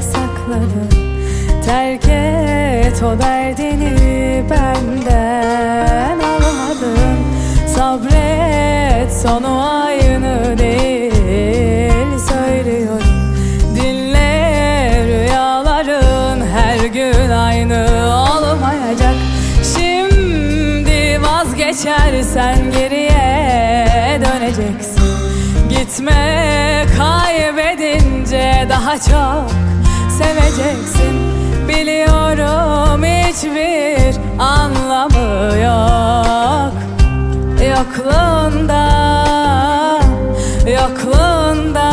sakladın Terk et o derdini benden almadın. Sabret sonu aynı değil söylüyorum. Dinle rüyaların her gün aynı olmayacak. Şimdi vazgeçersen geriye döneceksin. Gitme kaybedince daha çok seveceksin. Biliyorum hiçbir anlamı yok. Yokluğunda, yokluğunda,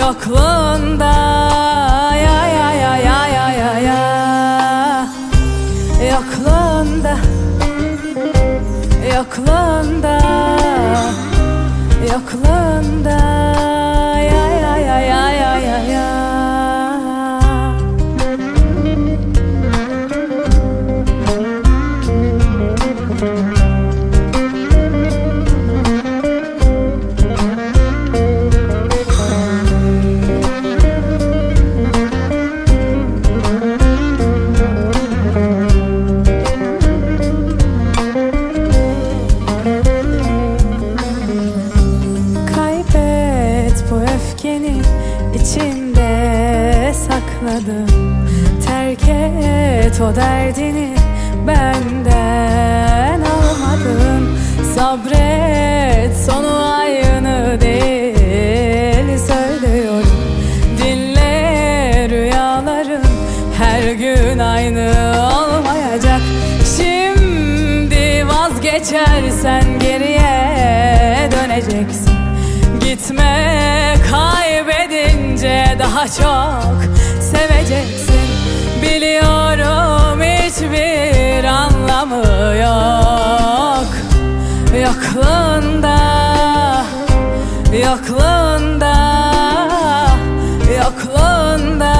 yokluğunda. Ya ya ya ya ya ya ya. Yokluğunda, yokluğunda, yokluğunda sakladım Terk et o derdini benden almadın. Sabret sonu aynı değil söylüyorum. Dinle rüyaların her gün aynı olmayacak. Şimdi vazgeçersen geriye daha çok seveceksin. Biliyorum hiçbir anlamı yok. Yokluğunda, yokluğunda, yokluğunda